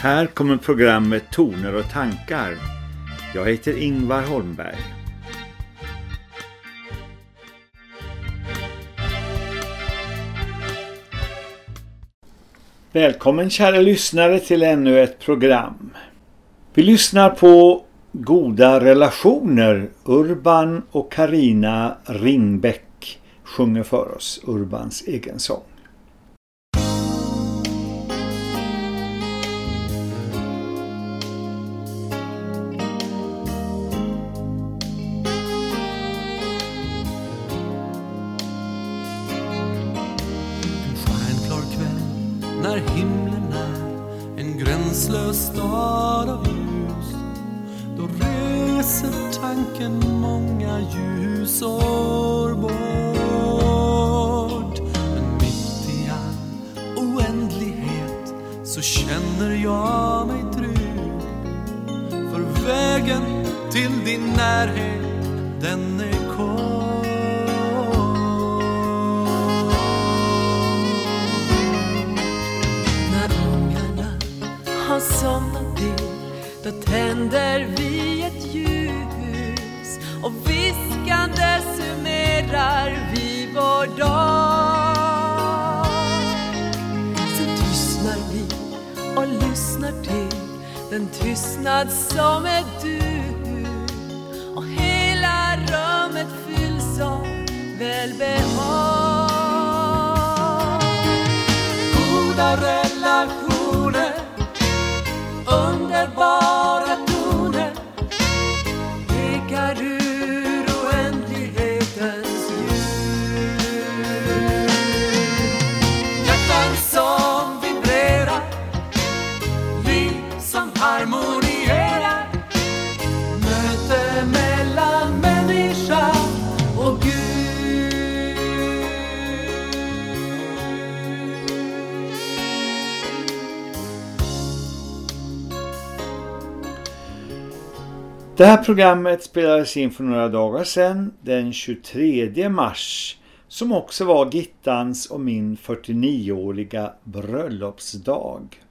Här kommer programmet Toner och tankar. Jag heter Ingvar Holmberg. Välkommen kära lyssnare till ännu ett program. Vi lyssnar på Goda relationer. Urban och Karina Ringbäck sjunger för oss Urbans egen sång. can nad some Det här programmet spelades in för några dagar sedan, den 23 mars, som också var Gittans och min 49-åriga bröllopsdag.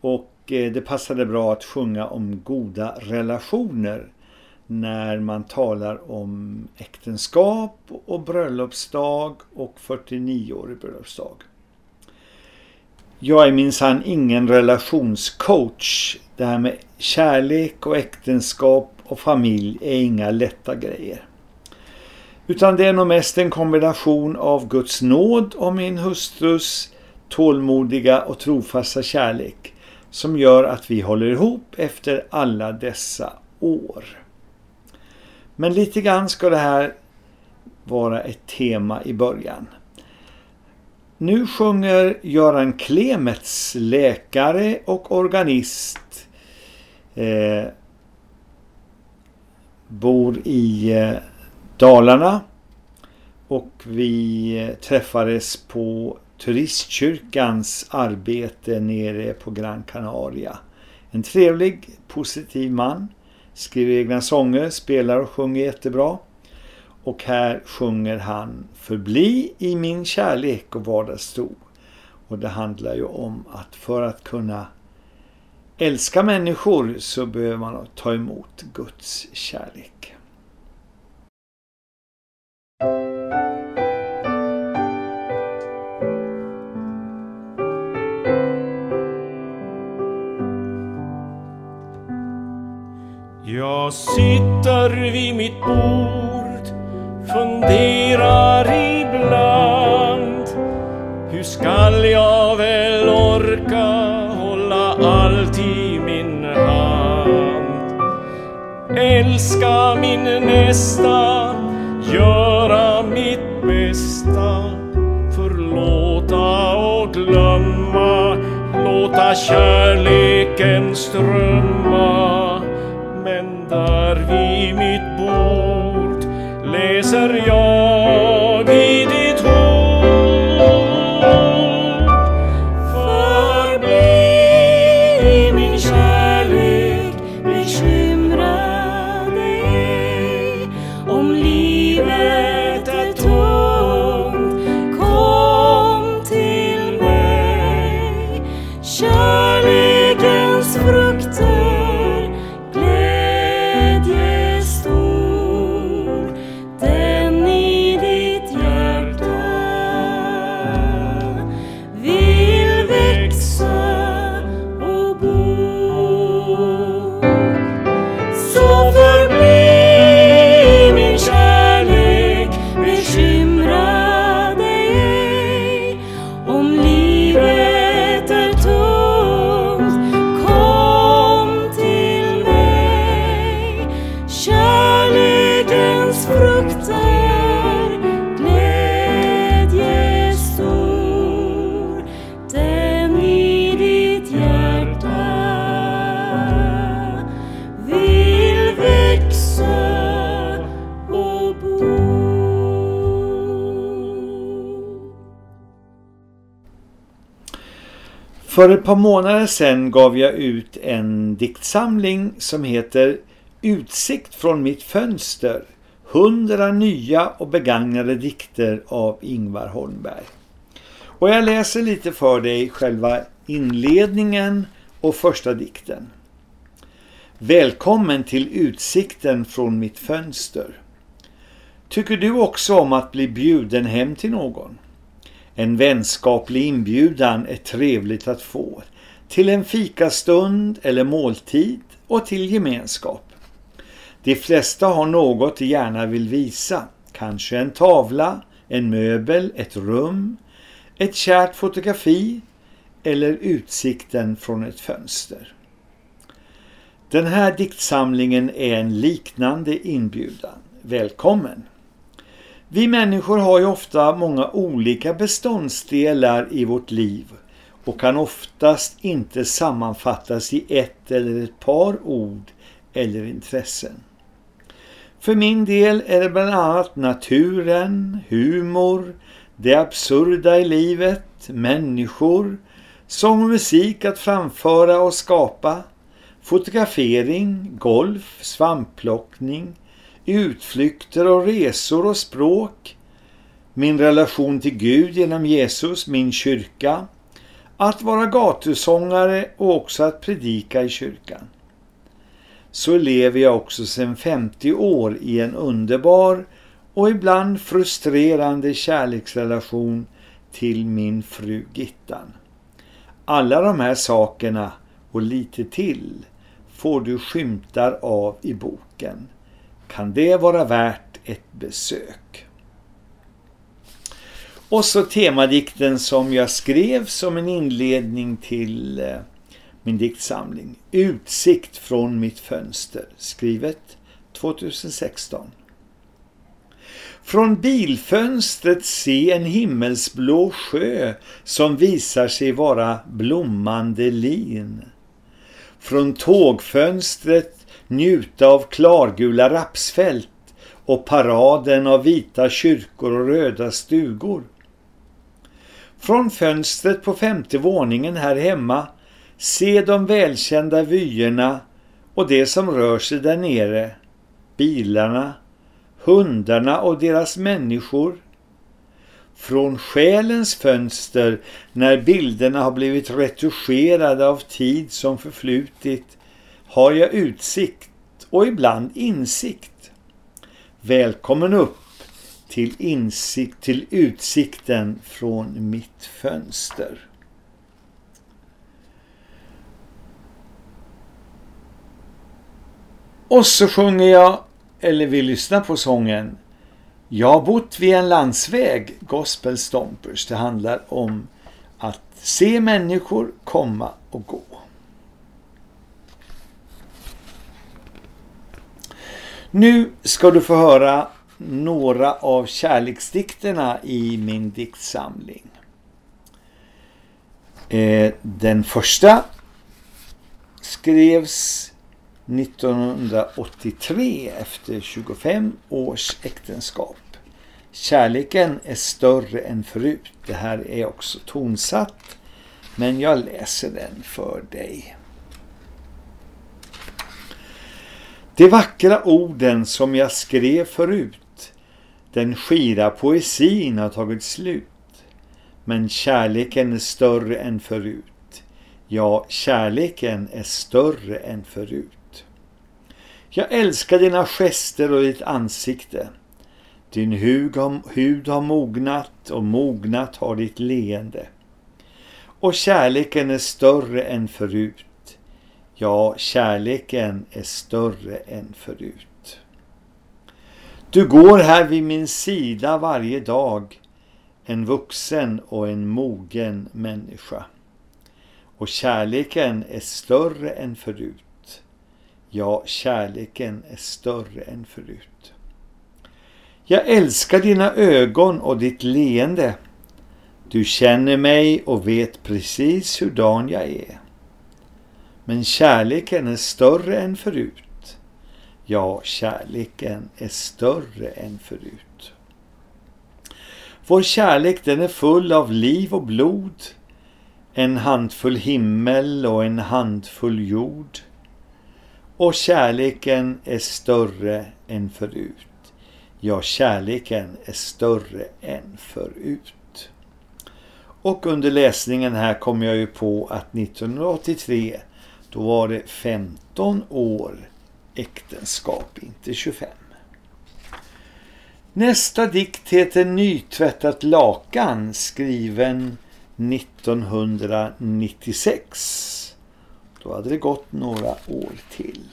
Och eh, det passade bra att sjunga om goda relationer när man talar om äktenskap och bröllopsdag och 49-årig bröllopsdag. Jag är minsann ingen relationscoach. Det här med kärlek och äktenskap och familj är inga lätta grejer. Utan det är nog mest en kombination av Guds nåd och min hustrus tålmodiga och trofasta kärlek som gör att vi håller ihop efter alla dessa år. Men lite grann ska det här vara ett tema i början. Nu sjunger Göran Klemets, läkare och organist, eh, bor i eh, Dalarna och vi eh, träffades på turistkyrkans arbete nere på Gran Canaria. En trevlig, positiv man, skriver egna sånger, spelar och sjunger jättebra. Och här sjunger han Förbli i min kärlek och vardagstro. Och det handlar ju om att för att kunna älska människor så behöver man ta emot Guds kärlek. Jag sitter vid mitt bord funderar ibland Hur skall jag Älska min nästa, göra mitt bästa. Förlåta och glömma, låta kärleken strömma. Men där vid mitt bord läser jag För ett par månader sedan gav jag ut en diktsamling som heter Utsikt från mitt fönster. Hundra nya och begagnade dikter av Ingvar Holmberg. Och jag läser lite för dig själva inledningen och första dikten. Välkommen till utsikten från mitt fönster. Tycker du också om att bli bjuden hem till någon? En vänskaplig inbjudan är trevligt att få. Till en fikastund eller måltid och till gemenskap. De flesta har något de gärna vill visa. Kanske en tavla, en möbel, ett rum, ett kärt fotografi eller utsikten från ett fönster. Den här diktsamlingen är en liknande inbjudan. Välkommen! Vi människor har ju ofta många olika beståndsdelar i vårt liv och kan oftast inte sammanfattas i ett eller ett par ord eller intressen. För min del är det bland annat naturen, humor, det absurda i livet, människor, sång och musik att framföra och skapa, fotografering, golf, svampplockning, utflykter och resor och språk, min relation till Gud genom Jesus, min kyrka, att vara gatusångare och också att predika i kyrkan. Så lever jag också sedan 50 år i en underbar och ibland frustrerande kärleksrelation till min fru Gittan. Alla de här sakerna och lite till får du skymtar av i boken. Kan det vara värt ett besök? Och så temadikten som jag skrev som en inledning till eh, min diktsamling. Utsikt från mitt fönster, skrivet 2016. Från bilfönstret se en himmelsblå sjö som visar sig vara blommande lin. Från tågfönstret njuta av klargula rapsfält och paraden av vita kyrkor och röda stugor. Från fönstret på femte våningen här hemma se de välkända vyerna och det som rör sig där nere, bilarna, hundarna och deras människor. Från själens fönster när bilderna har blivit retuscherade av tid som förflutit har jag utsikt och ibland insikt. Välkommen upp till insikt till utsikten från mitt fönster. Och så sjunger jag eller vill lyssna på sången Jag har bott vid en landsväg, Gospel Stompers. Det handlar om att se människor komma och gå. Nu ska du få höra några av kärleksdikterna i min diktsamling. Eh, den första skrevs 1983 efter 25 års äktenskap. Kärleken är större än förut. Det här är också tonsatt, men jag läser den för dig. De vackra orden som jag skrev förut, den skira poesin har tagit slut. Men kärleken är större än förut. Ja, kärleken är större än förut. Jag älskar dina gester och ditt ansikte. Din hud har, hud har mognat och mognat har ditt leende. Och kärleken är större än förut. Ja, kärleken är större än förut. Du går här vid min sida varje dag, en vuxen och en mogen människa. Och kärleken är större än förut. Ja, kärleken är större än förut. Jag älskar dina ögon och ditt leende. Du känner mig och vet precis hurdan jag är. Men kärleken är större än förut. Ja, kärleken är större än förut. Vår kärlek den är full av liv och blod. en handfull himmel och en handfull jord. Och kärleken är större än förut. Ja, kärleken är större än förut. Och under läsningen här kom jag ju på att 1983 då var det 15 år äktenskap, inte 25. Nästa dikt heter Nytvättat lakan skriven 1996. Då hade det gått några år till.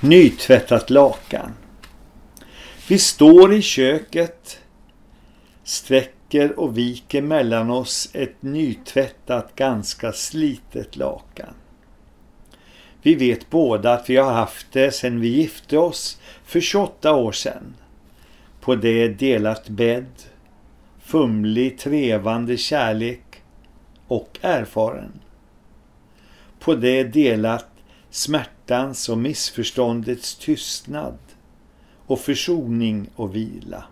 Nytvättat lakan. Vi står i köket, sträcker och viker mellan oss ett nytvättat, ganska slitet lakan. Vi vet båda att vi har haft det sedan vi gifte oss för 28 år sedan. På det delat bädd, fumlig, trevande kärlek och erfaren. På det delat smärtans och missförståndets tystnad och försoning och vila.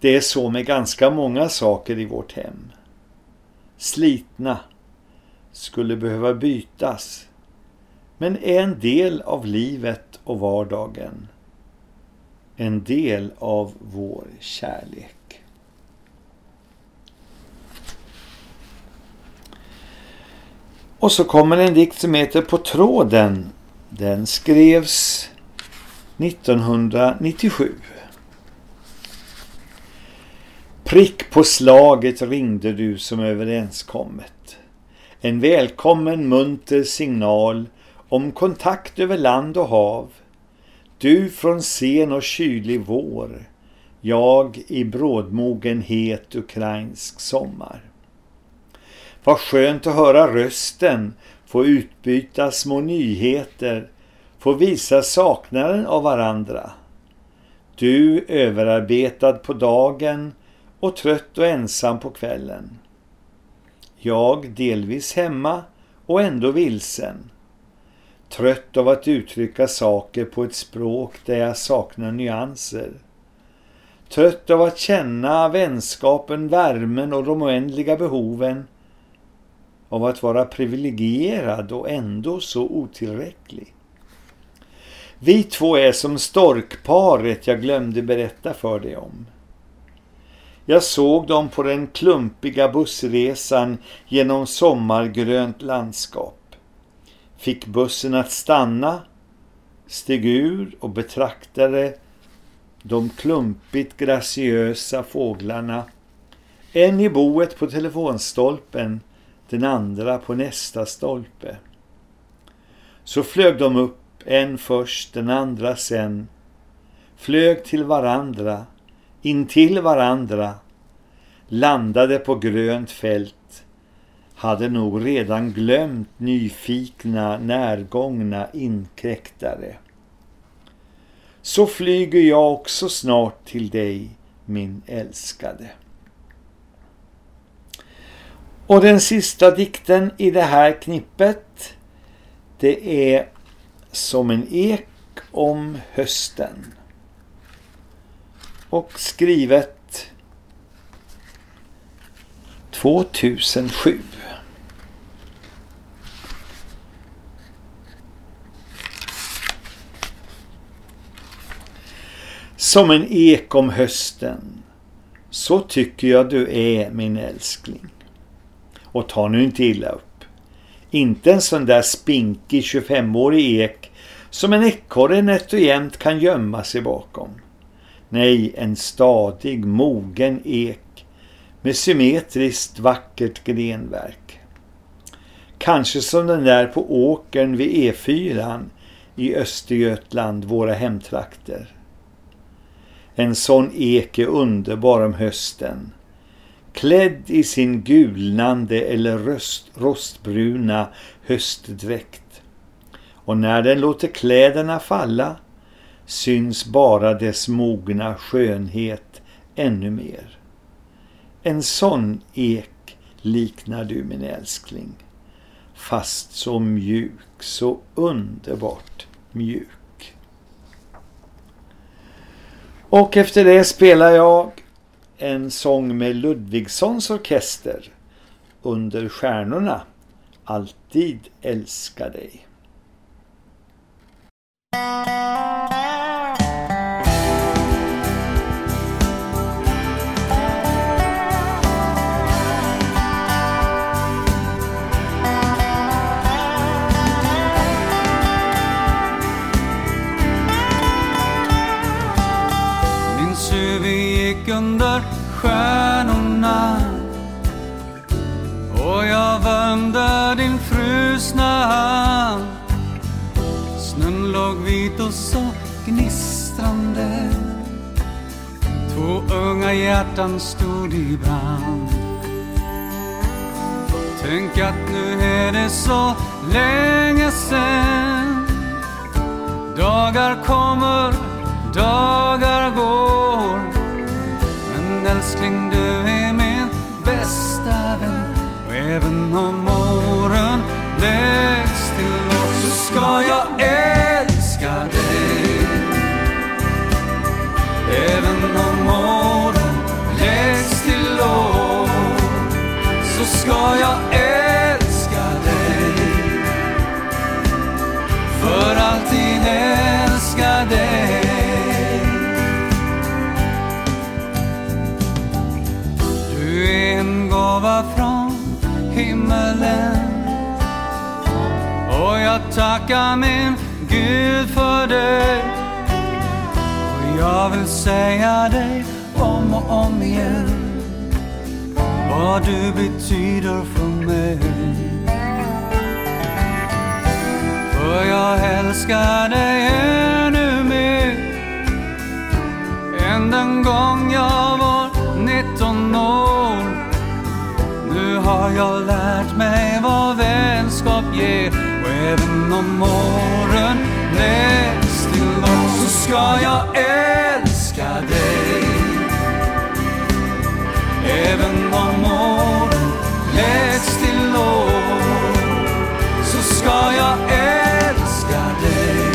Det är så med ganska många saker i vårt hem. Slitna skulle behöva bytas men är en del av livet och vardagen. En del av vår kärlek. Och så kommer en dikt som heter På tråden. Den skrevs 1997. Prick på slaget ringde du som överenskommet. En välkommen munter signal om kontakt över land och hav. Du från sen och kylig vår, jag i brådmogen het ukrainsk sommar. Vad skönt att höra rösten, få utbyta små nyheter, få visa saknaden av varandra. Du överarbetad på dagen och trött och ensam på kvällen. Jag delvis hemma och ändå vilsen. Trött av att uttrycka saker på ett språk där jag saknar nyanser. Trött av att känna vänskapen, värmen och de oändliga behoven av att vara privilegierad och ändå så otillräcklig. Vi två är som storkparet jag glömde berätta för dig om. Jag såg dem på den klumpiga bussresan genom sommargrönt landskap fick bussen att stanna, steg ur och betraktade de klumpigt graciösa fåglarna. En i boet på telefonstolpen, den andra på nästa stolpe. Så flög de upp, en först, den andra sen. Flög till varandra, in till varandra, landade på grönt fält hade nog redan glömt nyfikna, närgångna inkräktare. Så flyger jag också snart till dig, min älskade. Och den sista dikten i det här knippet, det är Som en ek om hösten. Och skrivet 2007. Som en ek om hösten. Så tycker jag du är min älskling. Och ta nu inte illa upp. Inte en sån där spinkig 25-årig ek som en ekorre nätt och jämt kan gömma sig bakom. Nej, en stadig, mogen ek med symmetriskt vackert grenverk. Kanske som den där på åkern vid E4 i Östergötland, våra hemtrakter. En sån ek är underbar om hösten. Klädd i sin gulnande eller röst, rostbruna höstdräkt. Och när den låter kläderna falla syns bara dess mogna skönhet ännu mer. En sån ek liknar du min älskling. Fast så mjuk, så underbart mjuk. Och efter det spelar jag en sång med Ludvigssons orkester under stjärnorna. Alltid älska dig. Jag din frusna hand. Snön låg vit och så gnistrande. Två unga hjärtan stod i brand. Tänk att nu är det så länge sen. Dagar kommer, dagar går. Men älskling, du är min bästa vän. Även om åren läggs till oss så ska jag älska dig. Även om åren läggs till år så ska jag tacka min Gud för dig Och jag vill säga dig om och om igen vad du betyder för mig. För jag älskar dig ännu mer än den gång jag var 19 år. Nu har jag lärt mig vad vänskap ger och även om åren näst till oss så ska jag älska dig. Även om åren läggs till år så ska jag älska dig.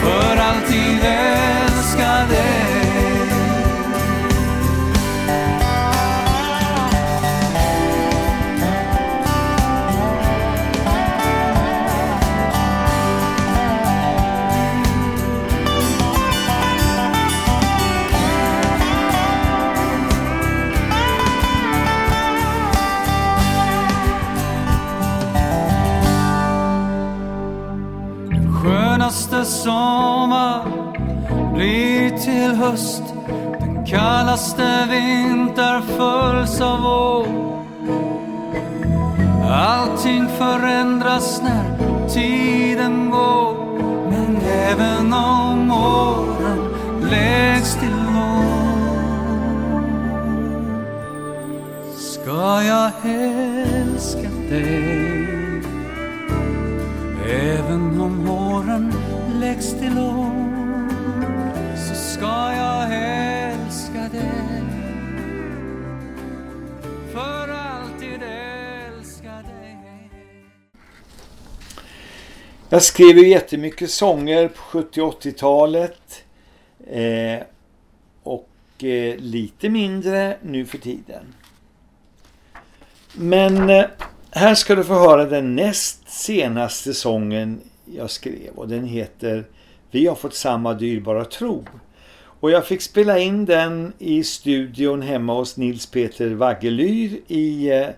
För alltid älska höst. Den kallaste vinter följs av vår Allting förändras när tiden går. Men även om åren läggs till år Ska jag älska dig. Även om åren läggs till år Jag skrev ju jättemycket sånger på 70 80-talet. Eh, och eh, lite mindre nu för tiden. Men eh, här ska du få höra den näst senaste sången jag skrev och den heter Vi har fått samma dyrbara tro. Och jag fick spela in den i studion hemma hos Nils Peter Vaggelyr i eh,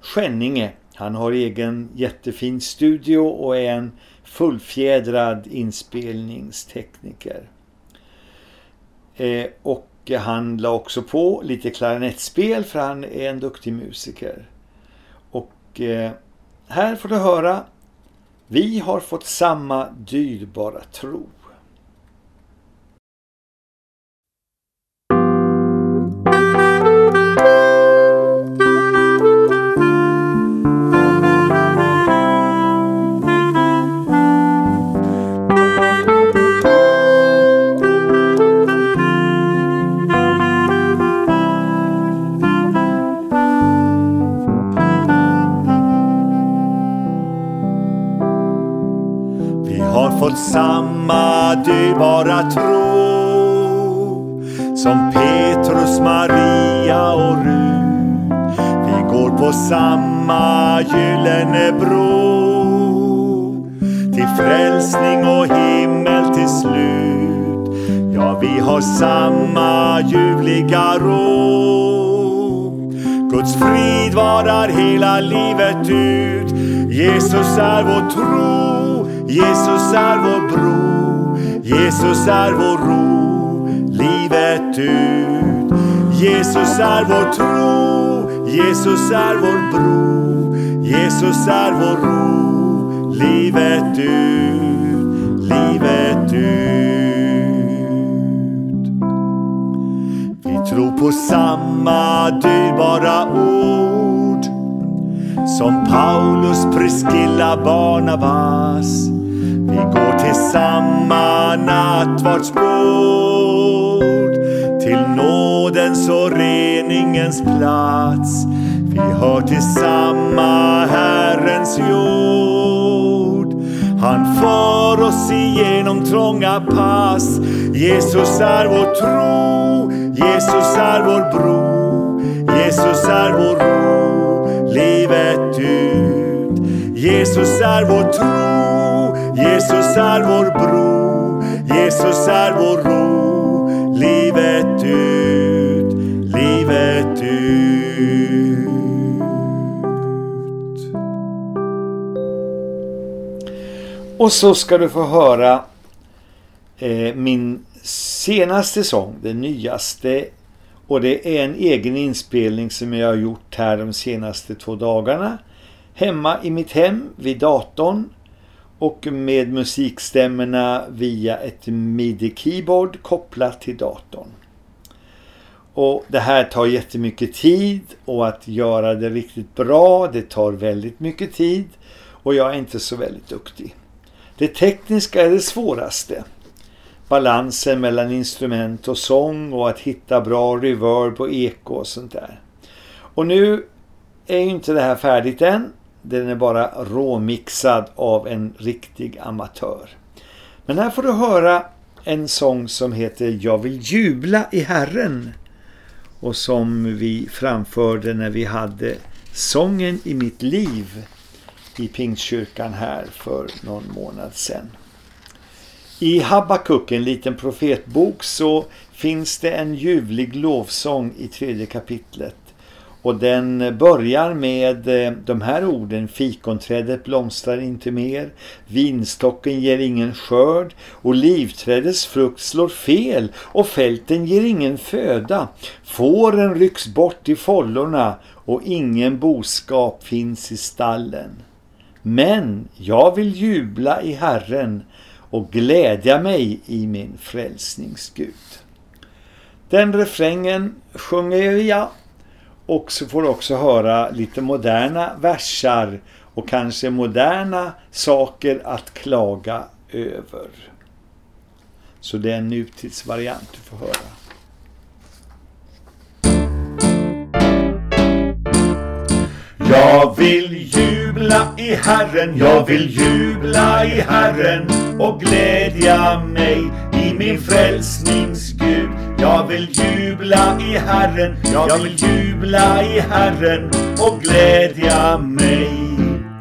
Skänninge. Han har egen jättefin studio och är en fullfjädrad inspelningstekniker. Eh, och han la också på lite klarinettspel för han är en duktig musiker. Och eh, här får du höra Vi har fått samma dyrbara tro. Bara tro som Petrus, Maria och Rut. Vi går på samma gyllene bro till frälsning och himmel till slut. Ja, vi har samma ljuvliga ro. Guds frid varar hela livet ut. Jesus är vår tro, Jesus är vår bro. Jesus är vår ro, livet ut. Jesus är vår tro, Jesus är vår bro. Jesus är vår ro, livet ut, livet ut. Vi tror på samma dyrbara ord som Paulus, Priscilla, Barnabas. Vi går till samma nattvardsbord till nådens och reningens plats. Vi hör till samma Herrens jord. Han för oss igenom trånga pass. Jesus är vår tro, Jesus är vår bro. Jesus är vår ro, Jesus är vår tro, Jesus är vår bro. Jesus är vår ro, livet ut, livet ut. Och så ska du få höra eh, min senaste sång, den nyaste. Och det är en egen inspelning som jag har gjort här de senaste två dagarna. Hemma i mitt hem vid datorn och med musikstämmorna via ett midi-keyboard kopplat till datorn. Och det här tar jättemycket tid och att göra det riktigt bra, det tar väldigt mycket tid och jag är inte så väldigt duktig. Det tekniska är det svåraste. Balansen mellan instrument och sång och att hitta bra reverb och eko och sånt där. Och nu är ju inte det här färdigt än. Den är bara råmixad av en riktig amatör. Men här får du höra en sång som heter Jag vill jubla i Herren och som vi framförde när vi hade sången i mitt liv i Pingstkyrkan här för någon månad sedan. I Habakuk, en liten profetbok, så finns det en ljuvlig lovsång i tredje kapitlet. Och den börjar med eh, de här orden. Fikonträdet blomstrar inte mer. Vinstocken ger ingen skörd. Olivträdets frukt slår fel. Och fälten ger ingen föda. Fåren rycks bort i follorna. Och ingen boskap finns i stallen. Men jag vill jubla i Herren och glädja mig i min frälsningsgud. Den refrängen sjunger jag och så får du också höra lite moderna versar och kanske moderna saker att klaga över. Så det är en nutidsvariant du får höra. Jag vill jubla i Herren, jag vill jubla i Herren och glädja mig i min frälsningsgud. Jag vill jubla i Herren, jag vill jubla i Herren och glädja mig.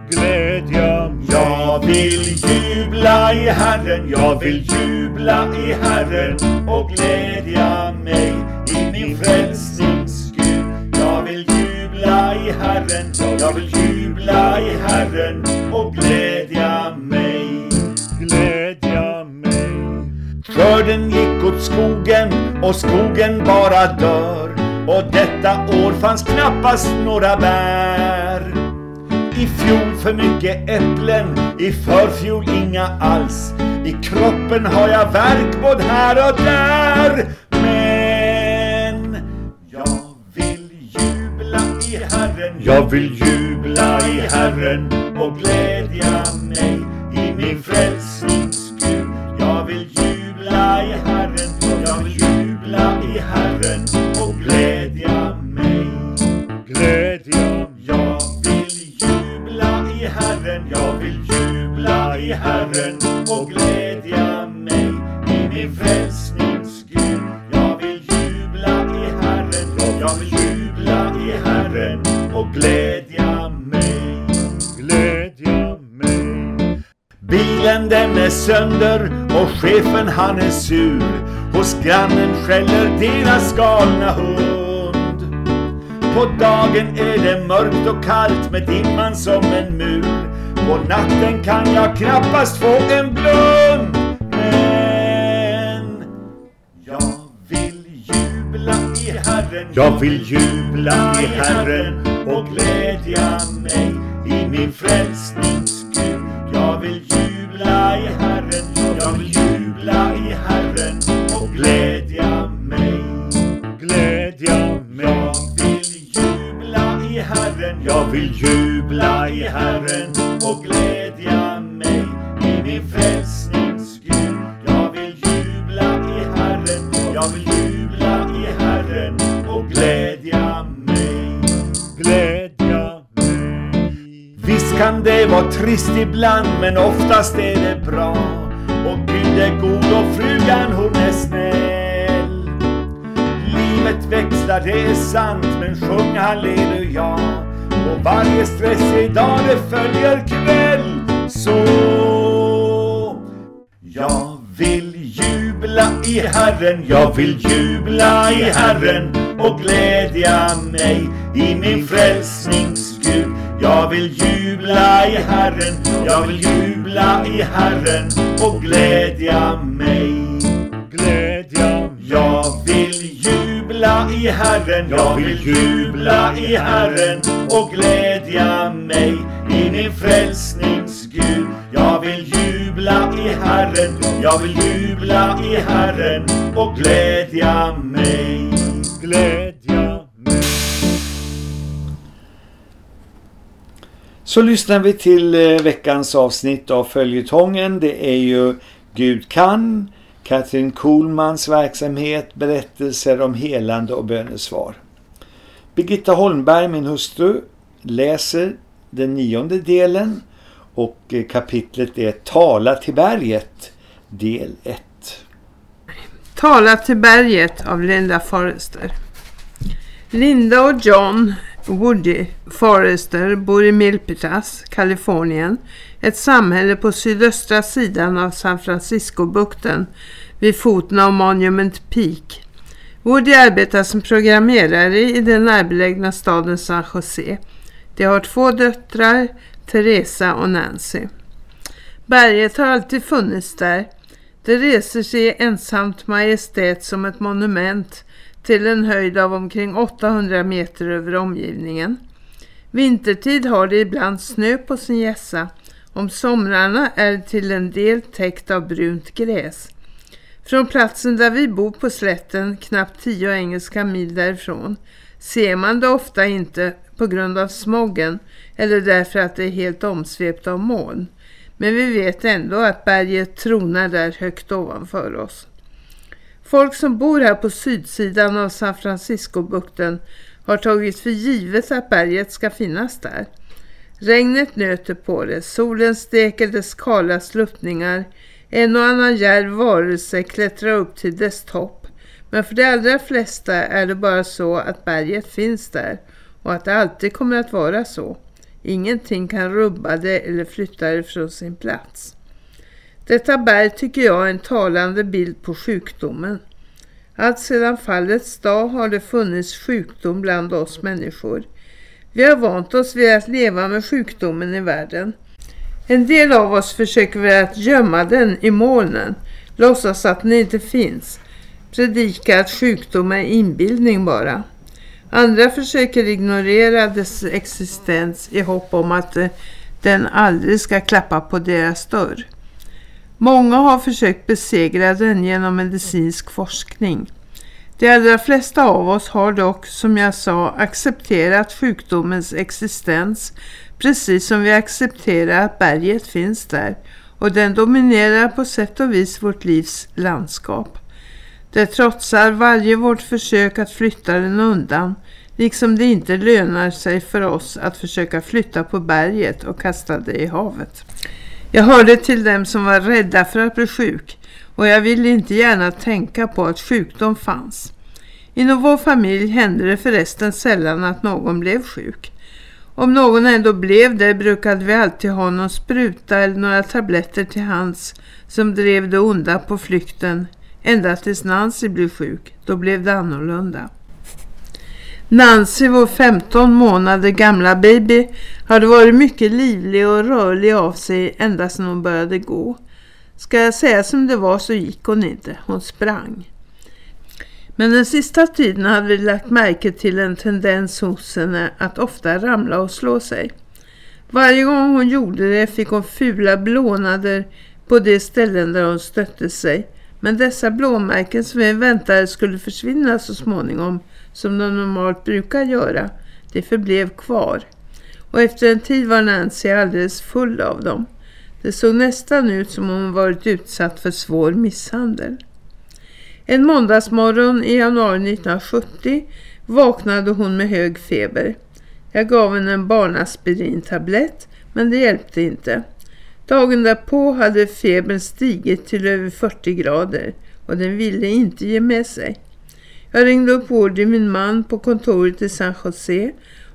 Glädja mig. Jag vill jubla i Herren, jag vill jubla i Herren och glädja mig i min frälsningsgud. Jag vill jubla i Herren, jag vill jubla i Herren och glädja mig. Glädja mig. Skörden gick mot skogen och skogen bara dör. Och detta år fanns knappast några bär. I fjol för mycket äpplen, i förfjol inga alls. I kroppen har jag värk både här och där. Men jag vill jubla i Herren. Jag vill jubla i Herren och glädja mig i min frälsningsgud. Jubla i Herren och glädja mig. Glädja mig. Jag vill jubla i Herren. Jag vill jubla i Herren och glädja mig i min frälsnings Gud. Jag vill jubla i Herren, jag vill jubla i Herren och glädja mig, glädja mig. Bilen den är sönder och chefen han är sur. Hos grannen skäller deras galna hund. På dagen är det mörkt och kallt med dimman som en mur. På natten kan jag knappast få en blund. Men jag vill jubla i Herren. Jag vill jubla i Herren och glädja mig i min frälsnings Gud. Jag vill jubla i Herren. Jag vill jubla i Herren Jag vill jubla i Herren och glädja mig i min frälsnings Gud. Jag vill jubla i Herren. Jag vill jubla i Herren och glädja mig. Glädja mig. Visst kan det vara trist ibland men oftast är det bra. Och Gud är god och frugan hon är snäll. Livet växlar, det är sant, men sjung halleluja. Och varje stressig dag det följer kväll. Så jag vill jubla i Herren, jag vill jubla i Herren och glädja mig i min frälsnings Gud. Jag vill jubla i Herren, jag vill jubla i Herren och glädja mig. I Herren, jag vill jubla i Herren och glädja mig i min frälsnings Gud. Jag vill jubla i Herren, jag vill jubla i Herren och glädja mig. Glädja mig. Så lyssnar vi till eh, veckans avsnitt av följetongen. Det är ju Gud kan, Katrin Kuhlmans verksamhet, berättelser om helande och bönesvar. Birgitta Holmberg, min hustru, läser den nionde delen och eh, kapitlet är Tala till berget, del 1. Tala till berget av Linda Forrester. Linda och John Woody Forrester bor i Milpitas, Kalifornien, ett samhälle på sydöstra sidan av San Francisco-bukten vid foten av Monument Peak. Woody arbetar som programmerare i den närbelägna staden San Jose. De har två döttrar, Teresa och Nancy. Berget har alltid funnits där. Det reser sig i ensamt majestät som ett monument till en höjd av omkring 800 meter över omgivningen. Vintertid har det ibland snö på sin gässa. Om somrarna är det till en del täckt av brunt gräs. Från platsen där vi bor på slätten, knappt 10 engelska mil därifrån, ser man det ofta inte på grund av smoggen eller därför att det är helt omsvept av moln. Men vi vet ändå att berget tronar där högt ovanför oss. Folk som bor här på sydsidan av San Francisco-bukten har tagit för givet att berget ska finnas där. Regnet nöter på det, solen steker dess kala sluttningar, en och annan järv varelse klättrar upp till dess topp. Men för de allra flesta är det bara så att berget finns där och att det alltid kommer att vara så. Ingenting kan rubba det eller flytta det från sin plats. Detta berg tycker jag är en talande bild på sjukdomen. Allt sedan fallets dag har det funnits sjukdom bland oss människor. Vi har vant oss vid att leva med sjukdomen i världen. En del av oss försöker väl att gömma den i molnen, låtsas att den inte finns, predika att sjukdom är inbildning bara. Andra försöker ignorera dess existens i hopp om att eh, den aldrig ska klappa på deras dörr. Många har försökt besegra den genom medicinsk forskning. De allra flesta av oss har dock, som jag sa, accepterat sjukdomens existens precis som vi accepterar att berget finns där och den dominerar på sätt och vis vårt livs landskap. Det trotsar varje vårt försök att flytta den undan, liksom det inte lönar sig för oss att försöka flytta på berget och kasta det i havet. Jag hörde till dem som var rädda för att bli sjuk och jag ville inte gärna tänka på att sjukdom fanns. Inom vår familj hände det förresten sällan att någon blev sjuk. Om någon ändå blev det brukade vi alltid ha någon spruta eller några tabletter till hands som drev det onda på flykten ända tills Nancy blev sjuk. Då blev det annorlunda. Nancy, vår 15 månader gamla baby, hade varit mycket livlig och rörlig av sig ända sedan hon började gå. Ska jag säga som det var så gick hon inte, hon sprang. Men den sista tiden hade vi lagt märke till en tendens hos henne att ofta ramla och slå sig. Varje gång hon gjorde det fick hon fula blånader på de ställen där hon stötte sig. Men dessa blåmärken som vi väntade skulle försvinna så småningom som de normalt brukar göra, det förblev kvar. Och efter en tid var Nancy alldeles full av dem. Det såg nästan ut som om hon varit utsatt för svår misshandel. En måndagsmorgon i januari 1970 vaknade hon med hög feber. Jag gav henne en barnaspirintablett men det hjälpte inte. Dagen därpå hade febern stigit till över 40 grader och den ville inte ge med sig. Jag ringde upp Woody, min man, på kontoret i San Jose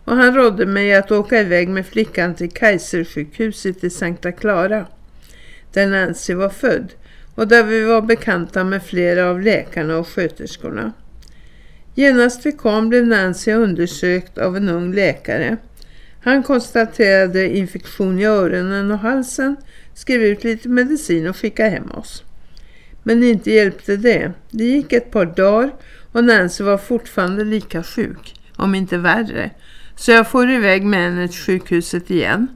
och han rådde mig att åka iväg med flickan till Kaisersjukhuset i Sankta Clara, där Nancy var född och där vi var bekanta med flera av läkarna och sköterskorna. Genast vi kom blev Nancy undersökt av en ung läkare. Han konstaterade infektion i öronen och halsen, skrev ut lite medicin och skickade hem oss. Men inte hjälpte det. Det gick ett par dagar och Nancy var fortfarande lika sjuk, om inte värre. Så jag får iväg med henne till sjukhuset igen.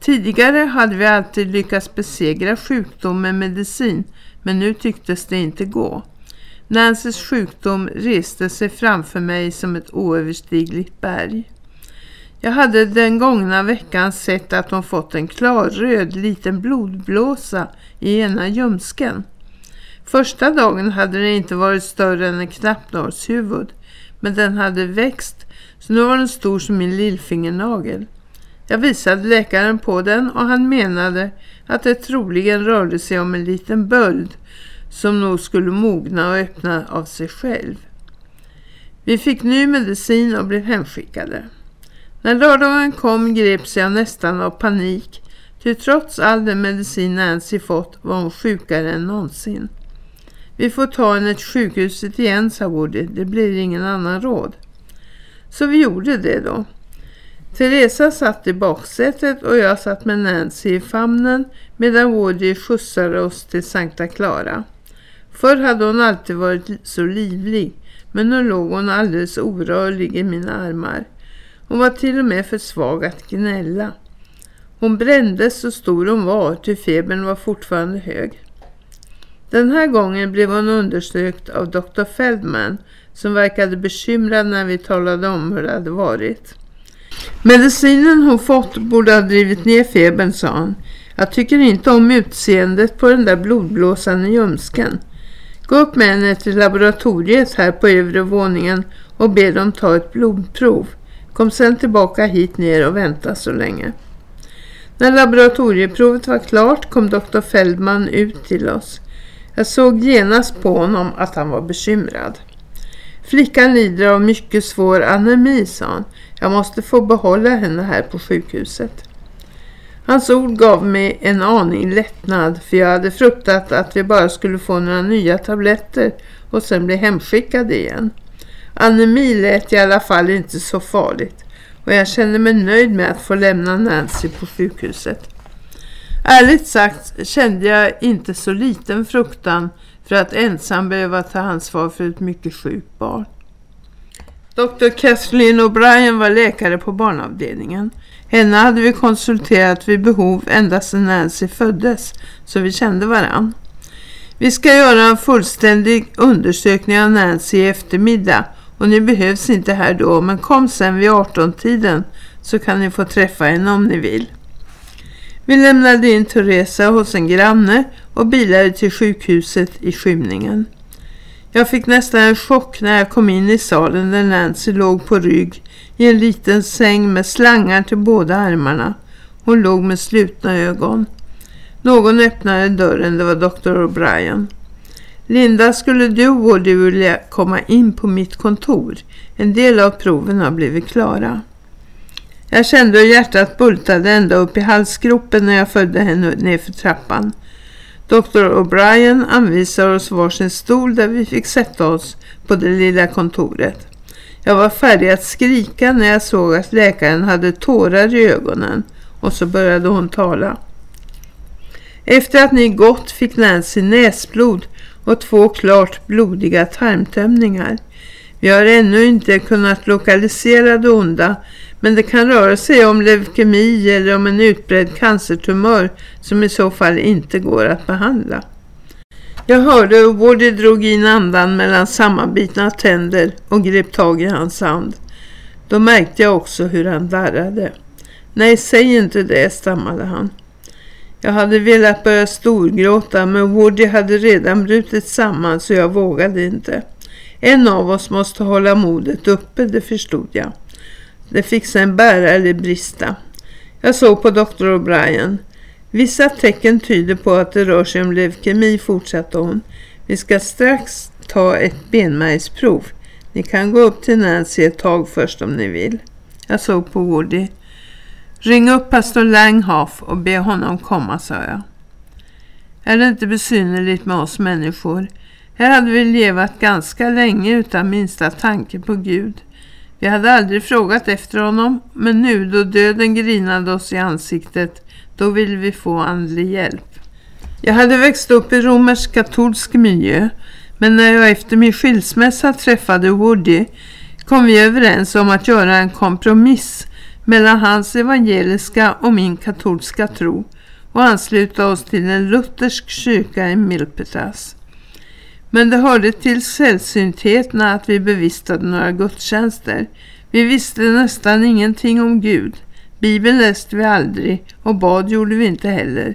Tidigare hade vi alltid lyckats besegra sjukdom med medicin, men nu tycktes det inte gå. Nancys sjukdom reste sig framför mig som ett oöverstigligt berg. Jag hade den gångna veckan sett att hon fått en klarröd liten blodblåsa i ena ljumsken. Första dagen hade den inte varit större än en knappnålshuvud, men den hade växt så nu var den stor som min lillfingernagel. Jag visade läkaren på den och han menade att det troligen rörde sig om en liten böld som nog skulle mogna och öppna av sig själv. Vi fick ny medicin och blev hemskickade. När lördagen kom greps jag nästan av panik, ty trots all den medicin Nancy fått var hon sjukare än någonsin. Vi får ta henne till sjukhuset igen, sa Woody. Det blir ingen annan råd. Så vi gjorde det då. Teresa satt i baksätet och jag satt med Nancy i famnen medan Woody skjutsade oss till Santa Clara. Förr hade hon alltid varit så livlig men nu låg hon alldeles orörlig i mina armar. Hon var till och med för svag att gnälla. Hon brändes så stor hon var till febern var fortfarande hög. Den här gången blev hon undersökt av Dr. Feldman som verkade bekymrad när vi talade om hur det hade varit. Medicinen hon fått borde ha drivit ner febern, sa han. Jag tycker inte om utseendet på den där blodblåsan i ljumsken. Gå upp med henne till laboratoriet här på övre våningen och be dem ta ett blodprov. Kom sen tillbaka hit ner och vänta så länge. När laboratorieprovet var klart kom Dr. Feldman ut till oss. Jag såg genast på honom att han var bekymrad. Flickan lider av mycket svår anemi, sa han. Jag måste få behålla henne här på sjukhuset. Hans ord gav mig en aning lättnad för jag hade fruktat att vi bara skulle få några nya tabletter och sen bli hemskickade igen. Anemi lät i alla fall inte så farligt och jag kände mig nöjd med att få lämna Nancy på sjukhuset. Ärligt sagt kände jag inte så liten fruktan för att ensam behöva ta ansvar för ett mycket sjukt barn. Dr. Kathleen O'Brien var läkare på barnavdelningen. Henne hade vi konsulterat vid behov ända sedan Nancy föddes, så vi kände varann. Vi ska göra en fullständig undersökning av Nancy i eftermiddag och ni behövs inte här då, men kom sen vid 18-tiden så kan ni få träffa henne om ni vill. Vi lämnade in Teresa hos en granne och bilade till sjukhuset i skymningen. Jag fick nästan en chock när jag kom in i salen där Nancy låg på rygg i en liten säng med slangar till båda armarna. Hon låg med slutna ögon. Någon öppnade dörren, det var Dr. O'Brien. Linda, skulle du och du vilja komma in på mitt kontor? En del av proven har blivit klara. Jag kände hur hjärtat bultade ända upp i halsgropen när jag följde henne ner för trappan. Dr. O'Brien anvisar oss varsin stol där vi fick sätta oss på det lilla kontoret. Jag var färdig att skrika när jag såg att läkaren hade tårar i ögonen och så började hon tala. Efter att ni gått fick Nancy näsblod och två klart blodiga tarmtömningar. Vi har ännu inte kunnat lokalisera det onda men det kan röra sig om leukemi eller om en utbredd cancertumör som i så fall inte går att behandla. Jag hörde hur Woody drog in andan mellan sammanbitna tänder och grep tag i hans hand. Då märkte jag också hur han darrade. Nej, säg inte det, stammade han. Jag hade velat börja storgråta men Woody hade redan brutit samman så jag vågade inte. En av oss måste hålla modet uppe, det förstod jag. Det fick sen bära eller brista. Jag såg på Dr. O'Brien. Vissa tecken tyder på att det rör sig om leukemi, fortsatte hon. Vi ska strax ta ett benmärgsprov. Ni kan gå upp till Nancy ett tag först om ni vill. Jag såg på Woody. Ring upp pastor Langhoff och be honom komma, sa jag. Är det inte besynnerligt med oss människor? Här hade vi levat ganska länge utan minsta tanke på Gud. Vi hade aldrig frågat efter honom, men nu då döden grinade oss i ansiktet, då ville vi få andlig hjälp. Jag hade växt upp i romersk katolsk miljö, men när jag efter min skilsmässa träffade Woody kom vi överens om att göra en kompromiss mellan hans evangeliska och min katolska tro och ansluta oss till en luthersk kyrka i Milpitas. Men det hörde till sällsyntheterna att vi bevistade några gudstjänster. Vi visste nästan ingenting om Gud. Bibeln läste vi aldrig och bad gjorde vi inte heller.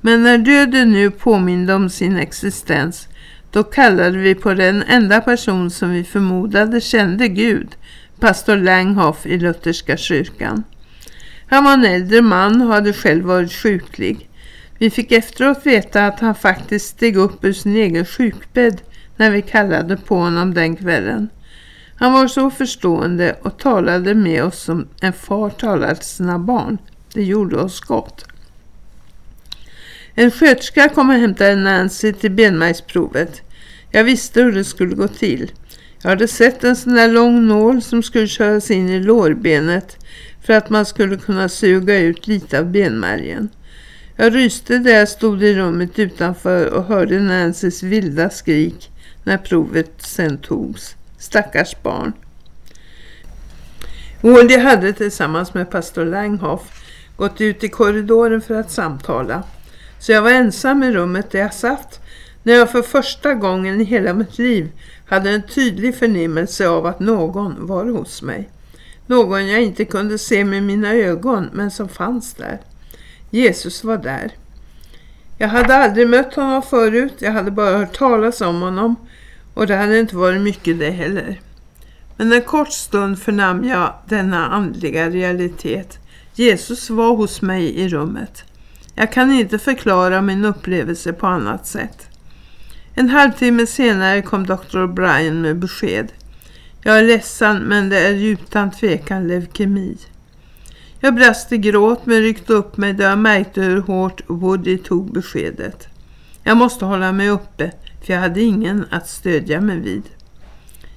Men när döden nu påminde om sin existens, då kallade vi på den enda person som vi förmodade kände Gud, pastor Langhoff i Lutherska kyrkan. Han var en äldre man och hade själv varit sjuklig. Vi fick efteråt veta att han faktiskt steg upp ur sin egen sjukbädd när vi kallade på honom den kvällen. Han var så förstående och talade med oss som en far talar till sina barn. Det gjorde oss gott. En sköterska kom och hämtade Nancy till benmärgsprovet. Jag visste hur det skulle gå till. Jag hade sett en sån där lång nål som skulle köras in i lårbenet för att man skulle kunna suga ut lite av benmärgen. Jag ryste där jag stod i rummet utanför och hörde Nancys vilda skrik när provet sen togs. Stackars barn. Woody hade tillsammans med pastor Langhoff gått ut i korridoren för att samtala. Så jag var ensam i rummet där jag satt när jag för första gången i hela mitt liv hade en tydlig förnimmelse av att någon var hos mig. Någon jag inte kunde se med mina ögon men som fanns där. Jesus var där. Jag hade aldrig mött honom förut, jag hade bara hört talas om honom och det hade inte varit mycket det heller. Men en kort stund förnam jag denna andliga realitet. Jesus var hos mig i rummet. Jag kan inte förklara min upplevelse på annat sätt. En halvtimme senare kom Dr. O'Brien med besked. Jag är ledsen men det är utan tvekan leukemi. Jag brast i gråt men ryckte upp mig då jag märkte hur hårt Woody tog beskedet. Jag måste hålla mig uppe för jag hade ingen att stödja mig vid.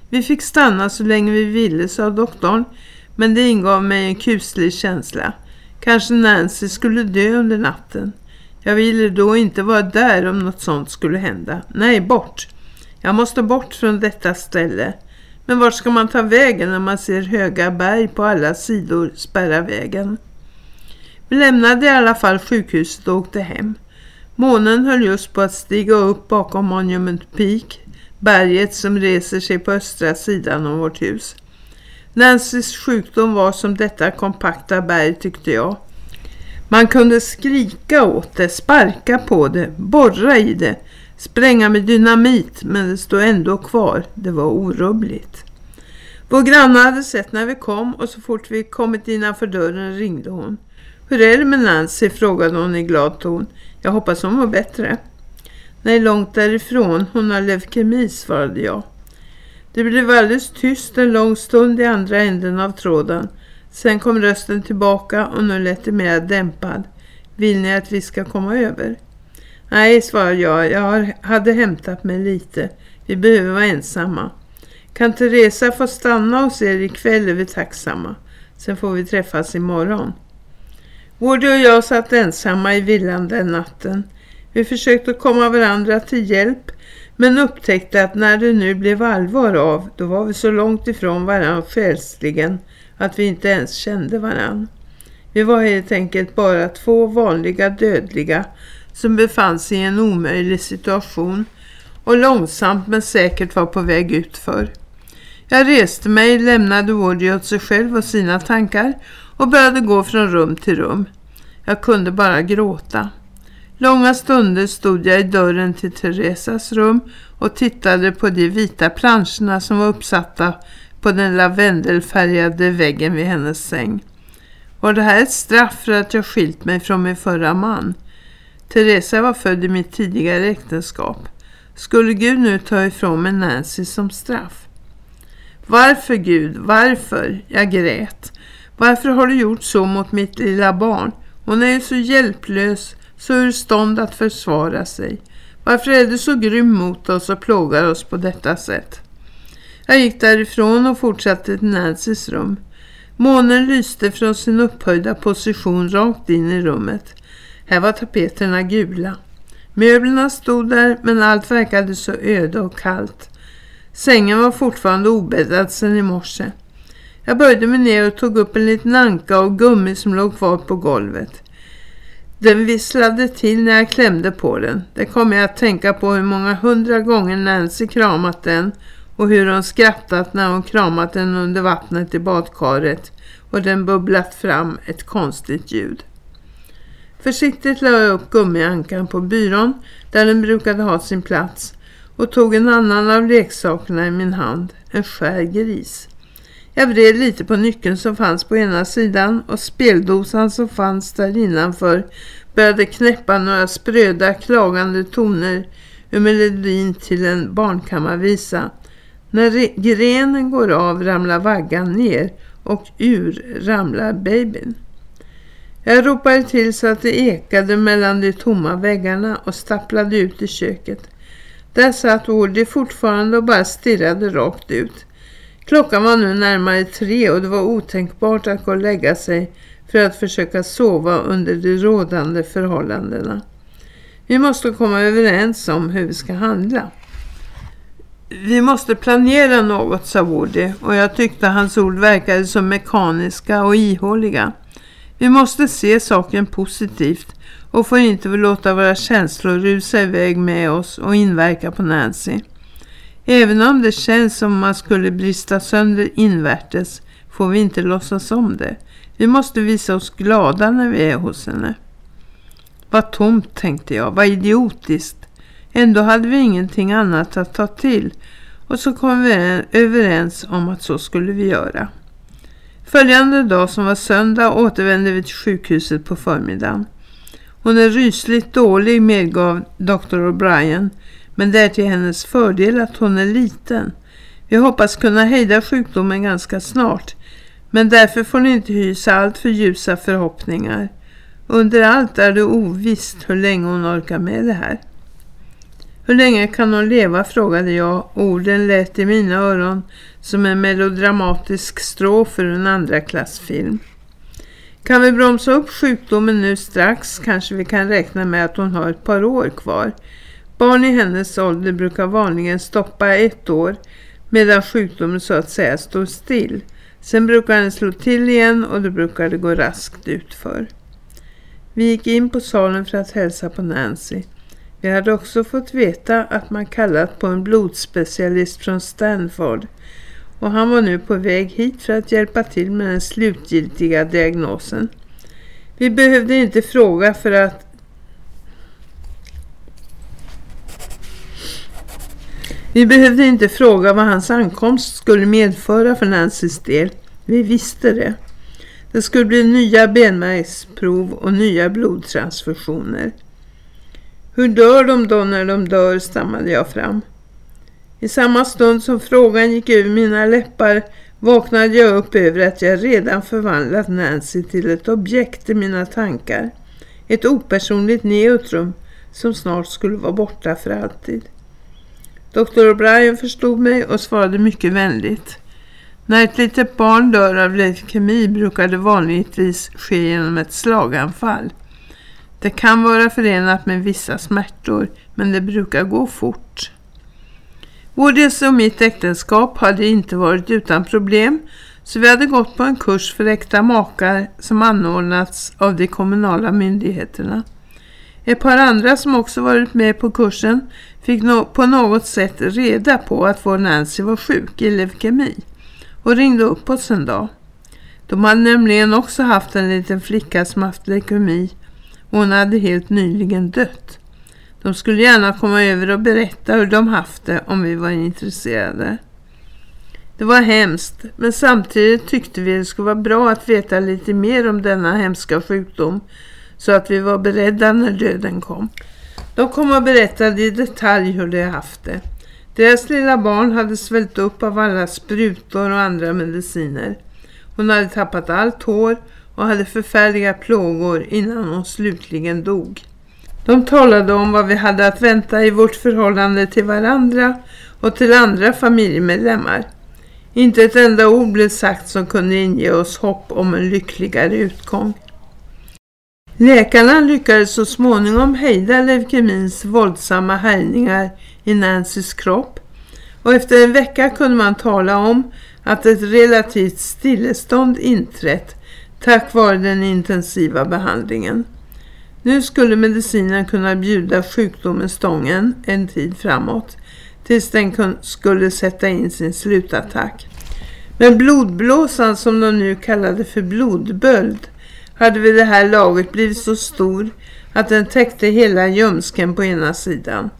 Vi fick stanna så länge vi ville, sa doktorn, men det ingav mig en kuslig känsla. Kanske Nancy skulle dö under natten. Jag ville då inte vara där om något sånt skulle hända. Nej, bort. Jag måste bort från detta ställe. Men var ska man ta vägen när man ser höga berg på alla sidor spärra vägen? Vi lämnade i alla fall sjukhuset och åkte hem. Månen höll just på att stiga upp bakom Monument Peak, berget som reser sig på östra sidan av vårt hus. Nancys sjukdom var som detta kompakta berg tyckte jag. Man kunde skrika åt det, sparka på det, borra i det, spränga med dynamit men det stod ändå kvar. Det var orubbligt. Vår granne hade sett när vi kom och så fort vi kommit innanför dörren ringde hon. Hur är det med Nancy? frågade hon i glad ton. Jag hoppas hon var bättre. Nej, långt därifrån. Hon har leukemi, svarade jag. Det blev alldeles tyst en lång stund i andra änden av tråden. Sen kom rösten tillbaka och nu lät det mer dämpad. Vill ni att vi ska komma över? Nej, svarade jag. Jag hade hämtat mig lite. Vi behöver vara ensamma. Kan Teresa få stanna hos er ikväll är vi tacksamma. Sen får vi träffas imorgon. Woody och jag satt ensamma i villan den natten. Vi försökte komma varandra till hjälp men upptäckte att när det nu blev allvar av då var vi så långt ifrån varandra själsligen att vi inte ens kände varandra. Vi var helt enkelt bara två vanliga dödliga som befann sig i en omöjlig situation och långsamt men säkert var på väg utför. Jag reste mig, lämnade Woody åt sig själv och sina tankar och började gå från rum till rum. Jag kunde bara gråta. Långa stunder stod jag i dörren till Teresas rum och tittade på de vita planscherna som var uppsatta på den lavendelfärgade väggen vid hennes säng. Var det här ett straff för att jag skilt mig från min förra man? Teresa var född i mitt tidigare äktenskap. Skulle Gud nu ta ifrån mig Nancy som straff? Varför Gud, varför? Jag grät. Varför har du gjort så mot mitt lilla barn? Hon är ju så hjälplös, så ur stånd att försvara sig. Varför är du så grym mot oss och plågar oss på detta sätt? Jag gick därifrån och fortsatte till Nancys rum. Månen lyste från sin upphöjda position rakt in i rummet. Här var tapeterna gula. Möblerna stod där men allt verkade så öde och kallt. Sängen var fortfarande obäddad sedan i morse. Jag böjde mig ner och tog upp en liten anka och gummi som låg kvar på golvet. Den visslade till när jag klämde på den. Det kom jag att tänka på hur många hundra gånger Nancy kramat den och hur hon skrattat när hon kramat den under vattnet i badkaret och den bubblat fram ett konstigt ljud. Försiktigt la jag upp gummiankan på byrån där den brukade ha sin plats och tog en annan av leksakerna i min hand, en skär gris. Jag vred lite på nyckeln som fanns på ena sidan och speldosan som fanns där innanför började knäppa några spröda klagande toner ur melodin till en barnkammarvisa. När grenen går av ramlar vaggan ner och ur ramlar babyn. Jag ropade till så att det ekade mellan de tomma väggarna och stapplade ut i köket. Där satt Woody fortfarande och bara stirrade rakt ut. Klockan var nu närmare tre och det var otänkbart att gå och lägga sig för att försöka sova under de rådande förhållandena. Vi måste komma överens om hur vi ska handla. Vi måste planera något, sa Woody och jag tyckte hans ord verkade som mekaniska och ihåliga. Vi måste se saken positivt och får inte låta våra känslor rusa iväg med oss och inverka på Nancy. Även om det känns som man skulle brista sönder invärtes får vi inte låtsas om det. Vi måste visa oss glada när vi är hos henne. Vad tomt tänkte jag, vad idiotiskt. Ändå hade vi ingenting annat att ta till och så kom vi överens om att så skulle vi göra. Följande dag som var söndag återvände vi till sjukhuset på förmiddagen. Hon är rysligt dålig medgav Dr. O'Brien men det är till hennes fördel att hon är liten. Vi hoppas kunna hejda sjukdomen ganska snart men därför får ni inte hysa allt för ljusa förhoppningar. Under allt är det ovisst hur länge hon orkar med det här. Hur länge kan hon leva, frågade jag. Orden lät i mina öron som en melodramatisk strof för en andra klassfilm. Kan vi bromsa upp sjukdomen nu strax kanske vi kan räkna med att hon har ett par år kvar. Barn i hennes ålder brukar vanligen stoppa ett år medan sjukdomen så att säga står still. Sen brukar den slå till igen och då brukar det gå raskt utför. Vi gick in på salen för att hälsa på Nancy. Vi hade också fått veta att man kallat på en blodspecialist från Stanford och han var nu på väg hit för att hjälpa till med den slutgiltiga diagnosen. Vi behövde inte fråga för att Vi behövde inte fråga vad hans ankomst skulle medföra för Nancys del. Vi visste det. Det skulle bli nya benmärgsprov och nya blodtransfusioner. Hur dör de då när de dör, stammade jag fram. I samma stund som frågan gick ur mina läppar vaknade jag upp över att jag redan förvandlat Nancy till ett objekt i mina tankar. Ett opersonligt neutrum som snart skulle vara borta för alltid. Dr. O'Brien förstod mig och svarade mycket vänligt. När ett litet barn dör av leukemi brukar det vanligtvis ske genom ett slaganfall. Det kan vara förenat med vissa smärtor men det brukar gå fort. Woodys och mitt äktenskap hade inte varit utan problem så vi hade gått på en kurs för äkta makar som anordnats av de kommunala myndigheterna. Ett par andra som också varit med på kursen fick no på något sätt reda på att vår Nancy var sjuk i leukemi och ringde upp oss en dag. De hade nämligen också haft en liten flicka som haft leukemi hon hade helt nyligen dött. De skulle gärna komma över och berätta hur de haft det om vi var intresserade. Det var hemskt, men samtidigt tyckte vi det skulle vara bra att veta lite mer om denna hemska sjukdom så att vi var beredda när döden kom. De kom och berättade i detalj hur de haft det. Deras lilla barn hade svällt upp av alla sprutor och andra mediciner. Hon hade tappat allt hår och hade förfärliga plågor innan hon slutligen dog. De talade om vad vi hade att vänta i vårt förhållande till varandra och till andra familjemedlemmar. Inte ett enda ord blev sagt som kunde inge oss hopp om en lyckligare utgång. Läkarna lyckades så småningom hejda leukemins våldsamma härjningar i Nancys kropp och efter en vecka kunde man tala om att ett relativt stillestånd inträtt tack vare den intensiva behandlingen. Nu skulle medicinen kunna bjuda sjukdomen stången en tid framåt tills den skulle sätta in sin slutattack. Men blodblåsan alltså som de nu kallade för blodböld hade vid det här laget blivit så stor att den täckte hela ljumsken på ena sidan.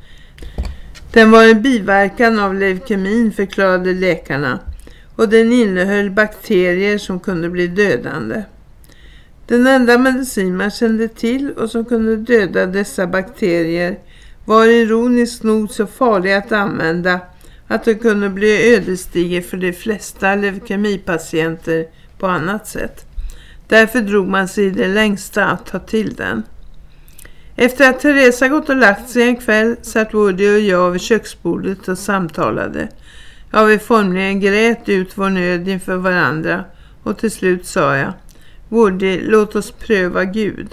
Den var en biverkan av leukemin förklarade läkarna och den innehöll bakterier som kunde bli dödande. Den enda medicin man kände till och som kunde döda dessa bakterier var ironiskt nog så farlig att använda att den kunde bli ödesdiger för de flesta leukemipatienter på annat sätt. Därför drog man sig i det längsta att ta till den. Efter att Teresa gått och lagt sig en kväll satt Woody och jag vid köksbordet och samtalade. Ja, vi formligen grät ut vår nöd inför varandra och till slut sa jag Woody, låt oss pröva Gud.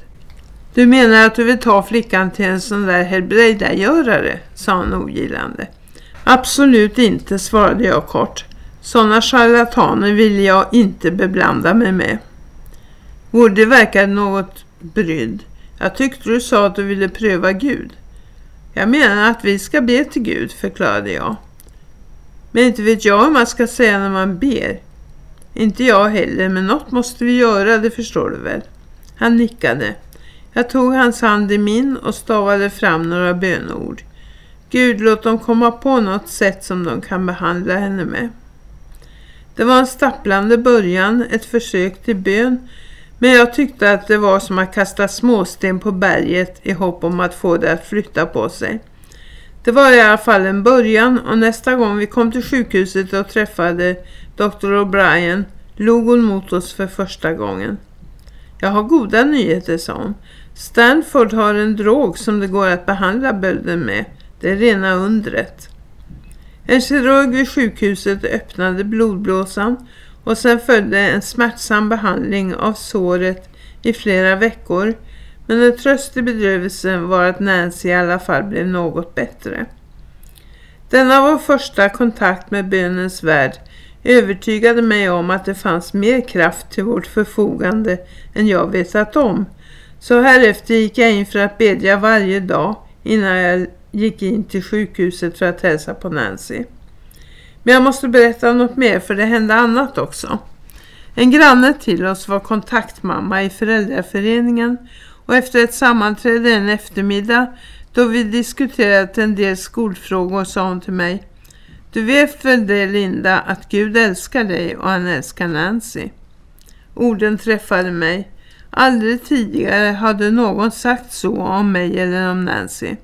Du menar att du vill ta flickan till en sån där helbrägdagörare, sa han ogillande. Absolut inte, svarade jag kort. Sådana charlataner vill jag inte beblanda mig med. Woody verkade något brydd. Jag tyckte du sa att du ville pröva Gud. Jag menar att vi ska be till Gud, förklarade jag. Men inte vet jag hur man ska säga när man ber. Inte jag heller, men något måste vi göra, det förstår du väl. Han nickade. Jag tog hans hand i min och stavade fram några bönord. Gud, låt dem komma på något sätt som de kan behandla henne med. Det var en stapplande början, ett försök till bön, men jag tyckte att det var som att kasta småsten på berget i hopp om att få det att flytta på sig. Det var i alla fall en början och nästa gång vi kom till sjukhuset och träffade Dr. O'Brien log hon mot oss för första gången. Jag har goda nyheter, sa hon. Stanford har en drog som det går att behandla bölden med. Det är rena undret. En kirurg vid sjukhuset öppnade blodblåsan och sen följde en smärtsam behandling av såret i flera veckor. Men en tröst i bedrövelsen var att Nancy i alla fall blev något bättre. Denna vår första kontakt med bönens värld övertygade mig om att det fanns mer kraft till vårt förfogande än jag vetat om. Så här efter gick jag in för att bedja varje dag innan jag gick in till sjukhuset för att hälsa på Nancy. Men jag måste berätta något mer för det hände annat också. En granne till oss var kontaktmamma i föräldraföreningen och efter ett sammanträde en eftermiddag då vi diskuterat en del skolfrågor sa hon till mig Du vet väl det Linda att Gud älskar dig och han älskar Nancy. Orden träffade mig. Aldrig tidigare hade någon sagt så om mig eller om Nancy.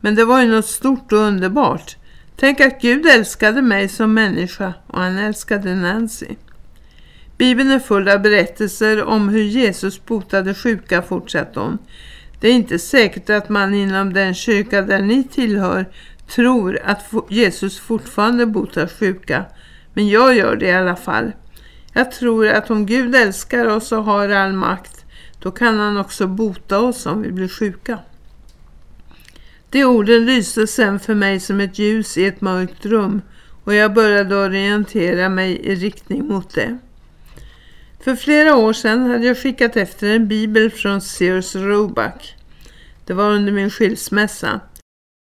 Men det var ju något stort och underbart. Tänk att Gud älskade mig som människa och han älskade Nancy. Bibeln är full av berättelser om hur Jesus botade sjuka, fortsatte hon. Det är inte säkert att man inom den kyrka där ni tillhör tror att Jesus fortfarande botar sjuka. Men jag gör det i alla fall. Jag tror att om Gud älskar oss och har all makt, då kan han också bota oss om vi blir sjuka. De orden lyste sen för mig som ett ljus i ett mörkt rum och jag började orientera mig i riktning mot det. För flera år sedan hade jag skickat efter en bibel från Sears Roebuck. Det var under min skilsmässa.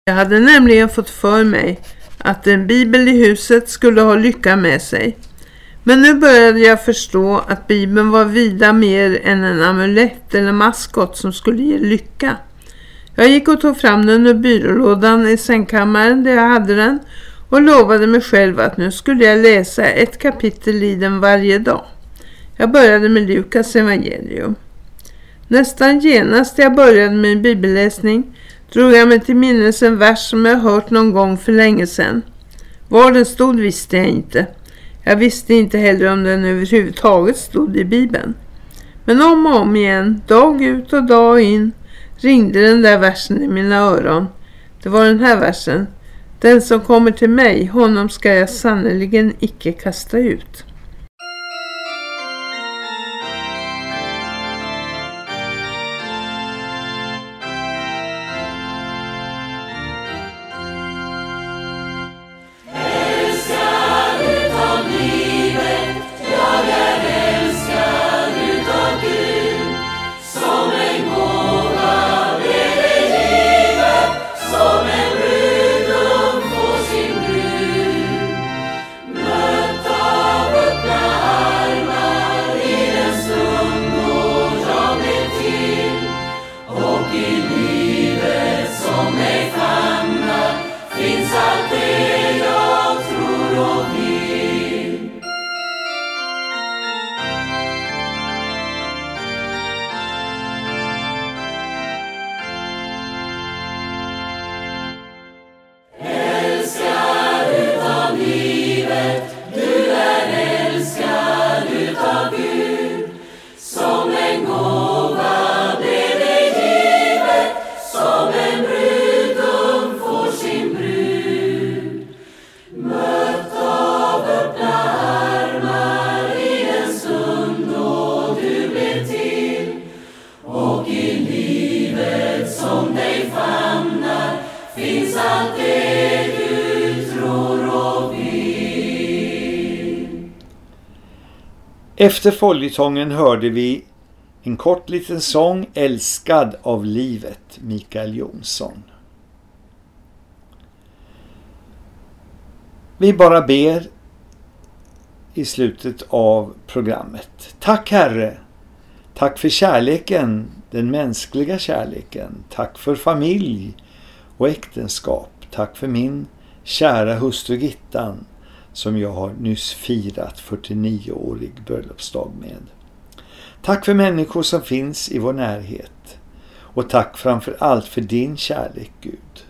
Jag hade nämligen fått för mig att en bibel i huset skulle ha lycka med sig. Men nu började jag förstå att bibeln var vida mer än en amulett eller maskot som skulle ge lycka. Jag gick och tog fram den ur byrålådan i sängkammaren där jag hade den och lovade mig själv att nu skulle jag läsa ett kapitel i den varje dag. Jag började med Lukas evangelium. Nästan genast jag började min bibelläsning drog jag mig till minnes en vers som jag hört någon gång för länge sedan. Var den stod visste jag inte. Jag visste inte heller om den överhuvudtaget stod i Bibeln. Men om och om igen, dag ut och dag in, ringde den där versen i mina öron. Det var den här versen. Den som kommer till mig, honom ska jag sannoliken icke kasta ut. Efter följetongen hörde vi en kort liten sång Älskad av livet, Mikael Jonsson. Vi bara ber i slutet av programmet. Tack Herre, tack för kärleken, den mänskliga kärleken. Tack för familj och äktenskap. Tack för min kära hustru Gittan som jag har nyss firat 49-årig bröllopsdag med. Tack för människor som finns i vår närhet. Och tack framför allt för din kärlek Gud.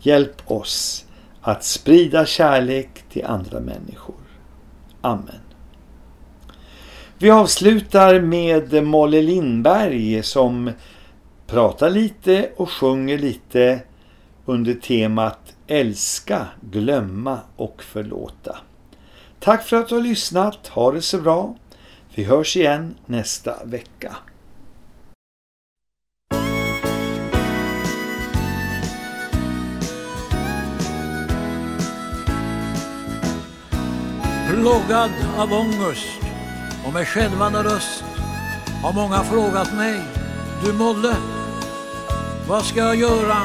Hjälp oss att sprida kärlek till andra människor. Amen. Vi avslutar med Molly Lindberg som pratar lite och sjunger lite under temat älska, glömma och förlåta. Tack för att du har lyssnat. Ha det så bra. Vi hörs igen nästa vecka. Plågad av ångest och med skälvande röst har många frågat mig, du Molle, vad ska jag göra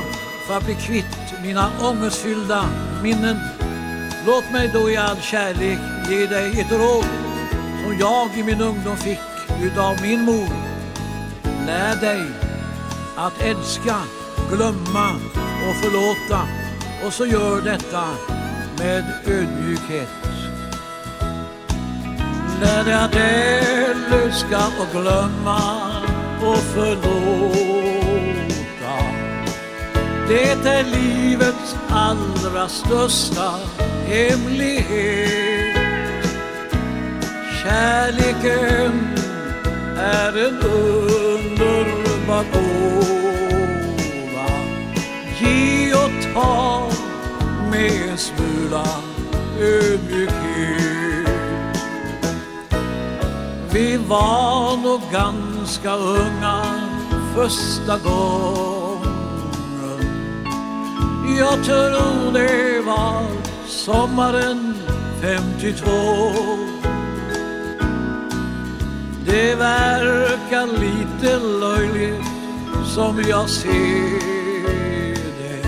för att bli kvitt mina ångestfyllda minnen. Låt mig då i all kärlek ge dig ett råd som jag i min ungdom fick utav min mor. Lär dig att älska, glömma och förlåta och så gör detta med ödmjukhet. Lär dig att älska och glömma och förlåta det är livets allra största hemlighet. Kärleken är en underbar gåva. Ge och ta med en smula ödmjukhet. Vi var nog ganska unga första gången. Jag tror det var sommaren 52. Det verkar lite löjligt som jag ser det.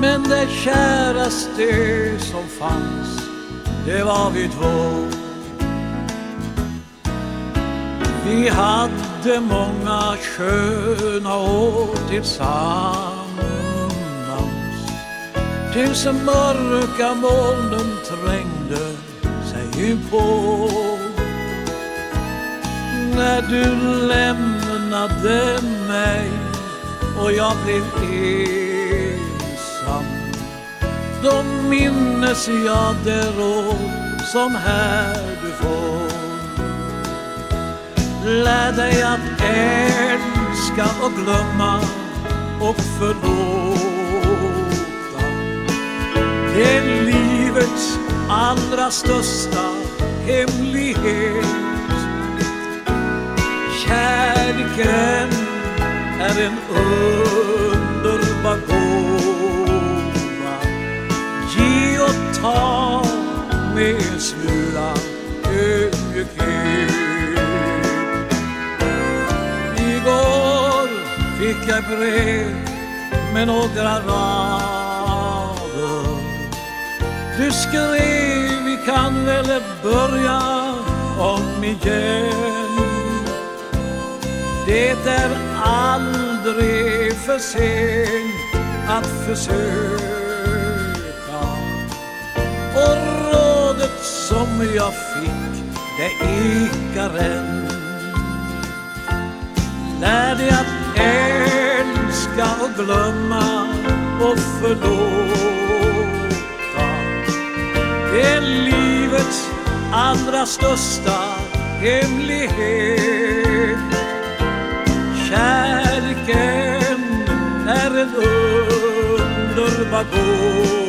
Men det käraste som fanns, det var vi två. Vi hade många sköna år tillsammans Tills mörka molnen trängde sig inpå När du lämnade mig och jag blev ensam. Då minnes jag det råd som här du får. Lär dig att älska och glömma och förlåta. Det är livets allra största hemlighet. Kärleken är en underbar gåva. Ge och ta med en smula ödmjukhet. Igår fick jag brev med några rader du skrev vi kan väl börja om igen. Det är aldrig för sent att försöka. Och rådet som jag fick det ekar än. Lär dig att älska och glömma och förlåta. Det är livets allra största hemlighet. Kärleken är en underbar gåva.